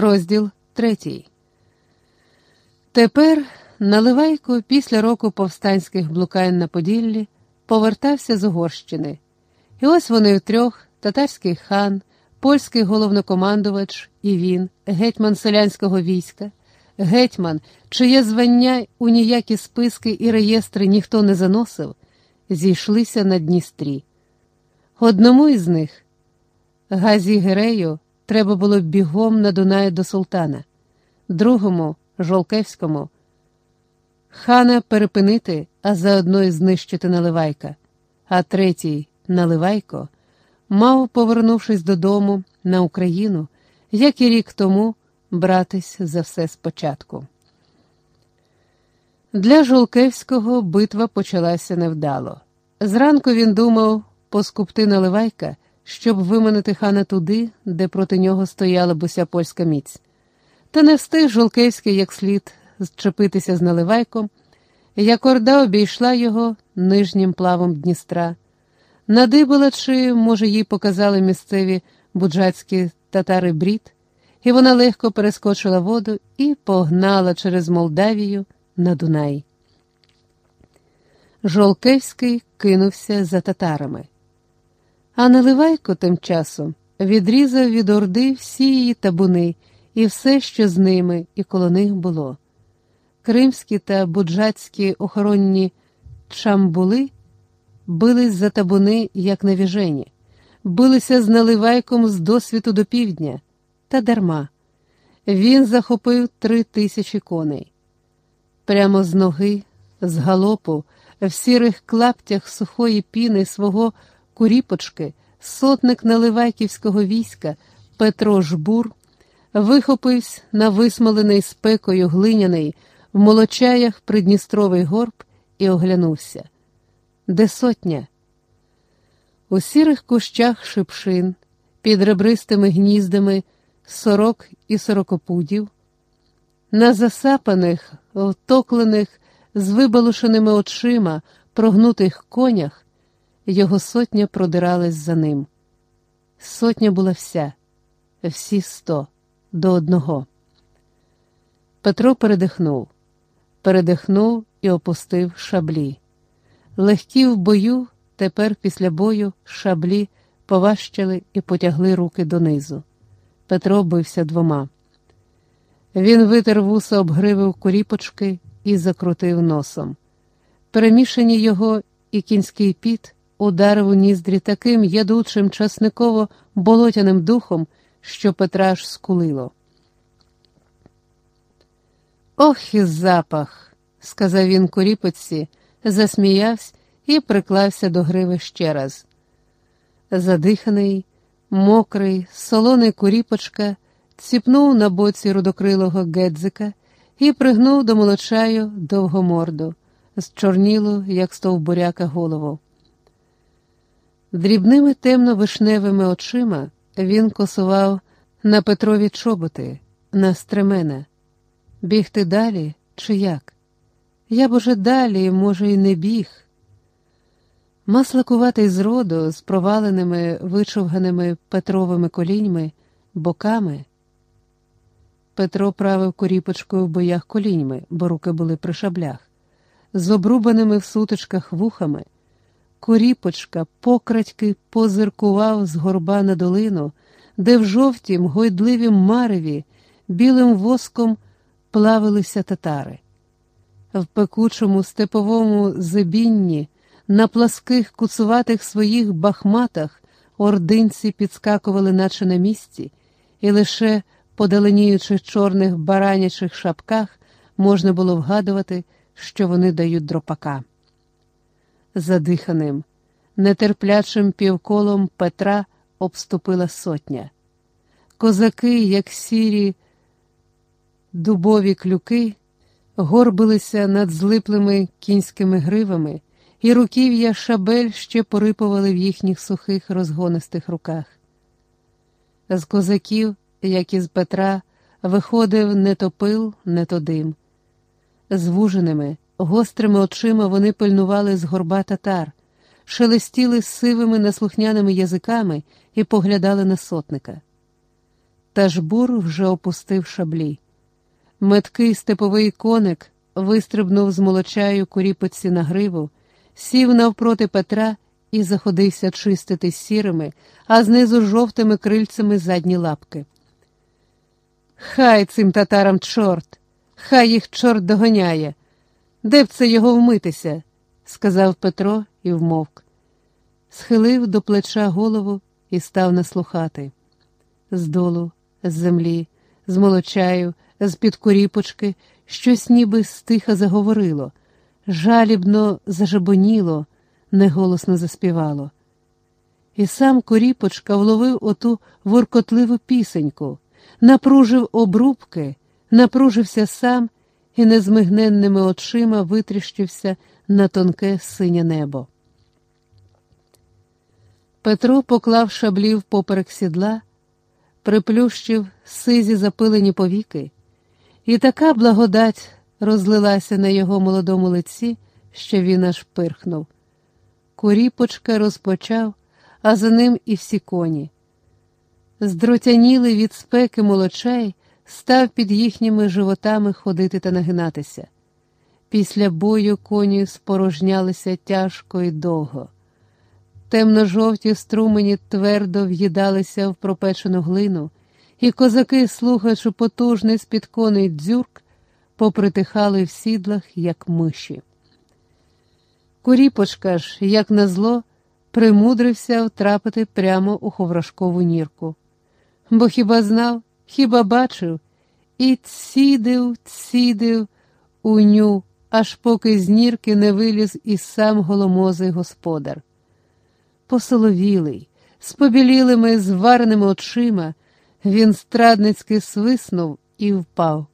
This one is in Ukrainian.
Розділ третій. Тепер Наливайко після року повстанських блукань на Поділлі повертався з Угорщини. І ось вони втрьох татарський хан, польський головнокомандувач і він, гетьман селянського війська, гетьман, чиє звання у ніякі списки і реєстри ніхто не заносив, зійшлися на Дністрі. Одному із них, Газі Герею, треба було бігом на Дунай до султана, другому, Жолкевському, хана перепинити, а заодно й знищити наливайка, а третій, наливайко, мав, повернувшись додому на Україну, як і рік тому, братись за все спочатку. Для Жолкевського битва почалася невдало. Зранку він думав поскупти наливайка щоб виманити хана туди, де проти нього стояла буся польська міць. Та не встиг Жолкевський як слід зчепитися з наливайком, як орда обійшла його нижнім плавом Дністра. Надибила, чи, може, їй показали місцеві буджацькі татари брід, і вона легко перескочила воду і погнала через Молдавію на Дунай. Жолкевський кинувся за татарами. А Наливайко тим часом відрізав від орди всі її табуни і все, що з ними і коло них було. Кримські та буджацькі охоронні чамбули бились за табуни, як навіжені, билися з наливайком з досвіду до півдня, та дарма. Він захопив три тисячі коней. Прямо з ноги, з галопу, в сірих клаптях сухої піни свого куріпочки, сотник наливайківського війська Петро Жбур вихопився на висмолений спекою глиняний в молочаях Придністровий горб і оглянувся. Де сотня? У сірих кущах шипшин, під ребристими гніздами сорок і сорокопудів, на засапаних, втоклених, з вибалушеними очима, прогнутих конях його сотня продиралась за ним. Сотня була вся, всі сто до одного. Петро передихнув, передихнув і опустив шаблі. Легкі в бою, тепер після бою шаблі поважчали і потягли руки донизу. Петро бився двома. Він витер вуса обгривив куріпочки і закрутив носом. Перемішані його і кінський піт ударив у ніздрі таким ядучим часниково болотяним духом, що Петра аж скулило. Ох і запах, сказав він куріпоці, засміявся і приклався до гриви ще раз. Задиханий, мокрий, солоний куріпочка ціпнув на боці рудокрилого гедзика і пригнув до молочаю довгоморду, зчорнілу, як стовбуряка голову. Дрібними темно-вишневими очима він косував на Петрові чоботи, на стремена. Бігти далі чи як? Я б уже далі, може, й не біг. Маслакуватий зроду з проваленими вичовганими Петровими коліньми, боками. Петро правив коріпочкою в боях коліньми, бо руки були при шаблях, з обрубаними в сутичках вухами. Коріпочка покрадьки позиркував з горба на долину, де в жовтім, гойдливім мареві, білим воском плавилися татари. В пекучому степовому зебінні, на пласких куцуватих своїх бахматах ординці підскакували, наче на місці, і лише по даленіючих чорних баранячих шапках можна було вгадувати, що вони дають дропака задиханим, нетерплячим півколом Петра обступила сотня. Козаки, як сірі дубові клюки, горбилися над злиплими кінськими гривами, і руків'я шабель ще порипували в їхніх сухих розгонистих руках. З козаків, як із Петра, виходив не то пил, не то дим. Звуженими, Гострими очима вони пильнували з горба татар, шелестіли сивими наслухняними язиками і поглядали на сотника. та жбур вже опустив шаблі. Меткий степовий коник вистрибнув з молочаю куріпоці на гриву, сів навпроти Петра і заходився чистити сірими, а знизу жовтими крильцями задні лапки. Хай цим татарам чорт, хай їх чорт догоняє. Де б це його вмитися? сказав Петро і вмовк. Схилив до плеча голову і став наслухати. Здолу, з землі, з молочаю, з під куріпочки, щось ніби стиха заговорило, жалібно зажабоніло, неголосно заспівало. І сам Коріпочка вловив оту воркотливу пісеньку, напружив обрубки, напружився сам і незмигненними очима витріщився на тонке синє небо. Петро поклав шаблів поперек сідла, приплющив сизі запилені повіки, і така благодать розлилася на його молодому лиці, що він аж пирхнув. Куріпочка розпочав, а за ним і всі коні. Здротяніли від спеки молочей, став під їхніми животами ходити та нагинатися. Після бою коні спорожнялися тяжко і довго. Темно-жовті струмені твердо в'їдалися в пропечену глину, і козаки, слухаючи потужний з-під коней дзюрк, попритихали в сідлах, як миші. Куріпочка ж, як назло, примудрився втрапити прямо у ховрашкову нірку. Бо хіба знав, хіба бачив, і цідив, цідив ню, аж поки з нірки не виліз і сам голомозий господар. Посоловілий, з побілілими звареними очима, він страдницьки свиснув і впав.